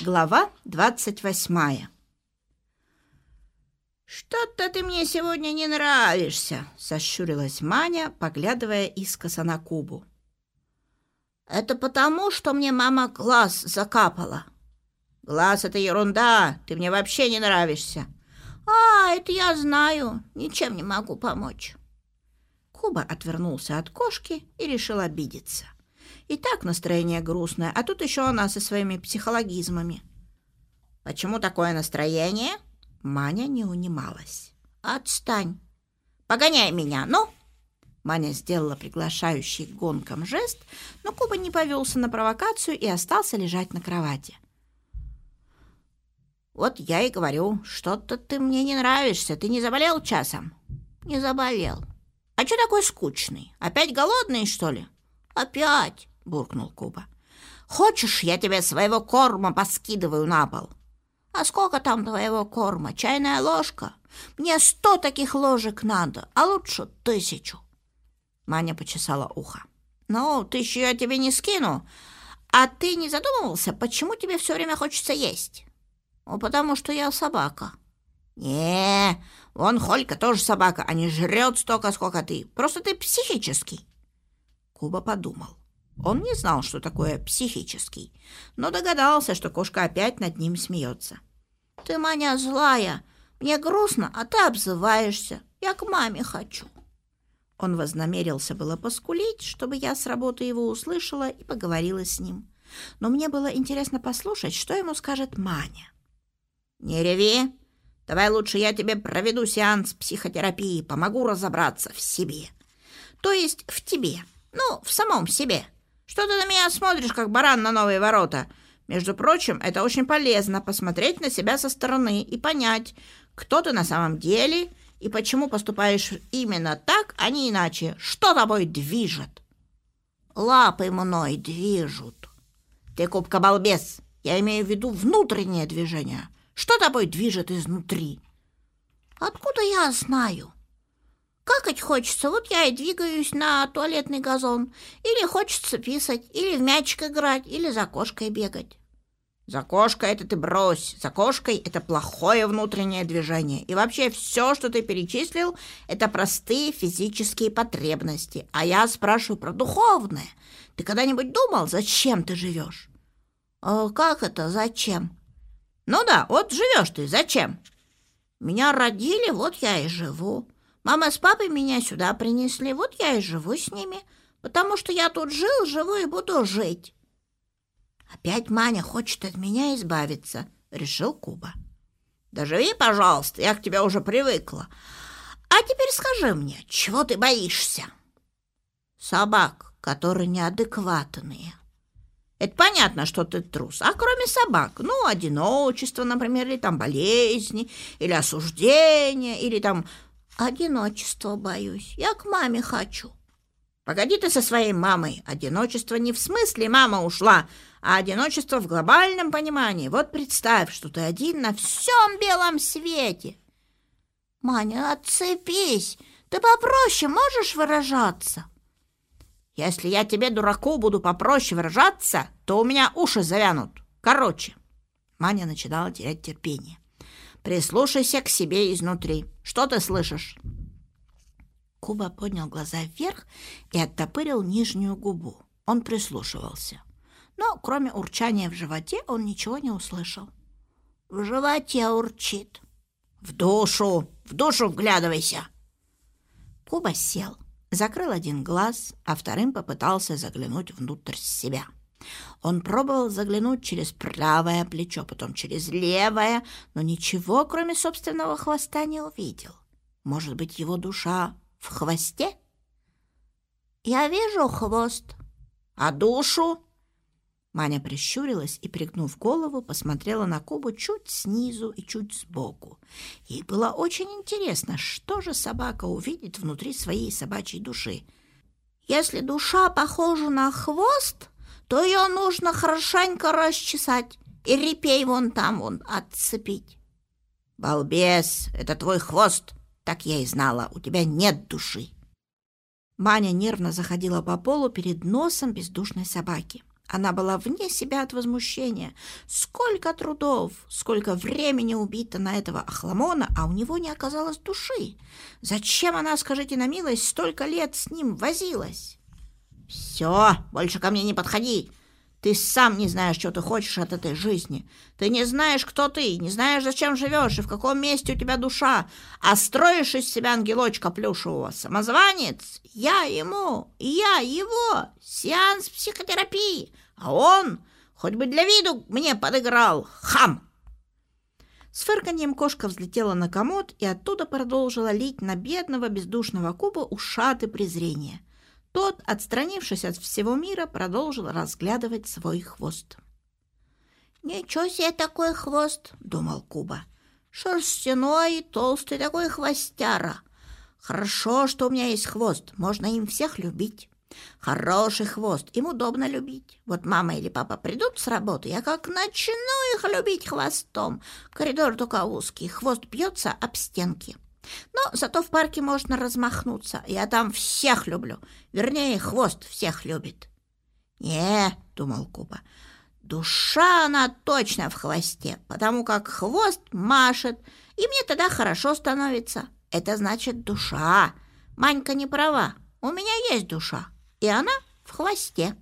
Глава двадцать восьмая «Что-то ты мне сегодня не нравишься», — сощурилась Маня, поглядывая искоса на Кубу. «Это потому, что мне мама глаз закапала». «Глаз — это ерунда, ты мне вообще не нравишься». «А, это я знаю, ничем не могу помочь». Куба отвернулся от кошки и решил обидеться. И так настроение грустное, а тут еще она со своими психологизмами. «Почему такое настроение?» Маня не унималась. «Отстань! Погоняй меня, ну!» Маня сделала приглашающий к гонкам жест, но Куба не повелся на провокацию и остался лежать на кровати. «Вот я и говорю, что-то ты мне не нравишься. Ты не заболел часом?» «Не заболел. А что такой скучный? Опять голодный, что ли?» «Опять!» буркнул Куба. «Хочешь, я тебе своего корма поскидываю на пол?» «А сколько там твоего корма? Чайная ложка? Мне сто таких ложек надо, а лучше тысячу». Маня почесала ухо. «Ну, тысячу я тебе не скину. А ты не задумывался, почему тебе все время хочется есть?» «Ну, потому что я собака». «Не, вон Холька тоже собака, а не жрет столько, сколько ты. Просто ты психический». Куба подумал. Он не знал, что такое психический, но догадался, что кошка опять над ним смеется. «Ты, Маня, злая. Мне грустно, а ты обзываешься. Я к маме хочу». Он вознамерился было поскулить, чтобы я с работы его услышала и поговорила с ним. Но мне было интересно послушать, что ему скажет Маня. «Не реви. Давай лучше я тебе проведу сеанс психотерапии, помогу разобраться в себе. То есть в тебе. Ну, в самом себе». Что ты на меня смотришь, как баран на новые ворота? Между прочим, это очень полезно посмотреть на себя со стороны и понять, кто ты на самом деле и почему поступаешь именно так, а не иначе. Что тобой движет? Лапы мной движут. Ты кубка-балбес. Я имею в виду внутреннее движение. Что тобой движет изнутри? Откуда я знаю? Какать хочется, вот я и двигаюсь на туалетный газон. Или хочется писать, или в мячик играть, или за кошкой бегать. За кошкой это ты брось. За кошкой это плохое внутреннее движение. И вообще все, что ты перечислил, это простые физические потребности. А я спрашиваю про духовное. Ты когда-нибудь думал, зачем ты живешь? А как это зачем? Ну да, вот живешь ты, зачем? Меня родили, вот я и живу. Мама с папой меня сюда принесли, вот я и живу с ними, потому что я тут жил, живу и буду жить. Опять Маня хочет от меня избавиться, решил Куба. Да живи, пожалуйста, я к тебе уже привыкла. А теперь скажи мне, чего ты боишься? Собак, которые неадекватные. Это понятно, что ты трус. А кроме собак, ну, одиночество, например, или там болезни, или осуждение, или там Одиночество боюсь. Я к маме хочу. Погоди ты со своей мамой. Одиночество не в смысле мама ушла, а одиночество в глобальном понимании. Вот представь, что ты один на всем белом свете. Маня, отцепись. Ты попроще можешь выражаться? Если я тебе, дураку, буду попроще выражаться, то у меня уши завянут. Короче, Маня начинала терять терпение. Прислушайся к себе изнутри. Что ты слышишь?» Куба поднял глаза вверх и оттопырил нижнюю губу. Он прислушивался. Но кроме урчания в животе он ничего не услышал. «В животе урчит». «В душу! В душу вглядывайся!» Куба сел, закрыл один глаз, а вторым попытался заглянуть внутрь себя. Он пробовал заглянуть через правое плечо, потом через левое, но ничего, кроме собственного хвоста, не увидел. Может быть, его душа в хвосте? «Я вижу хвост». «А душу?» Маня прищурилась и, пригнув голову, посмотрела на Кубу чуть снизу и чуть сбоку. Ей было очень интересно, что же собака увидит внутри своей собачьей души. «Если душа похожа на хвост, то ее нужно хорошенько расчесать и репей вон там вон отцепить. Балбес, это твой хвост, так я и знала, у тебя нет души. Маня нервно заходила по полу перед носом бездушной собаки. Она была вне себя от возмущения. Сколько трудов, сколько времени убито на этого охламона, а у него не оказалось души. Зачем она, скажите на милость, столько лет с ним возилась? «Все, больше ко мне не подходи. Ты сам не знаешь, что ты хочешь от этой жизни. Ты не знаешь, кто ты, не знаешь, зачем живешь и в каком месте у тебя душа, а строишь из себя ангелочка плюшевого. Самозванец, я ему, я его, сеанс психотерапии, а он хоть бы для виду мне подыграл, хам!» С фырканьем кошка взлетела на комод и оттуда продолжила лить на бедного бездушного куба ушаты презрения. Тот, отстранившись от всего мира, продолжил разглядывать свой хвост. «Ничего себе такой хвост!» — думал Куба. «Шерстяной, толстый такой хвостяра. Хорошо, что у меня есть хвост, можно им всех любить. Хороший хвост, им удобно любить. Вот мама или папа придут с работы, я как начну их любить хвостом. Коридор только узкий, хвост бьется об стенки». Но зато в парке можно размахнуться. Я там всех люблю. Вернее, хвост всех любит. «Не», — думал Куба, — «душа она точно в хвосте, потому как хвост машет, и мне тогда хорошо становится. Это значит душа. Манька не права. У меня есть душа, и она в хвосте».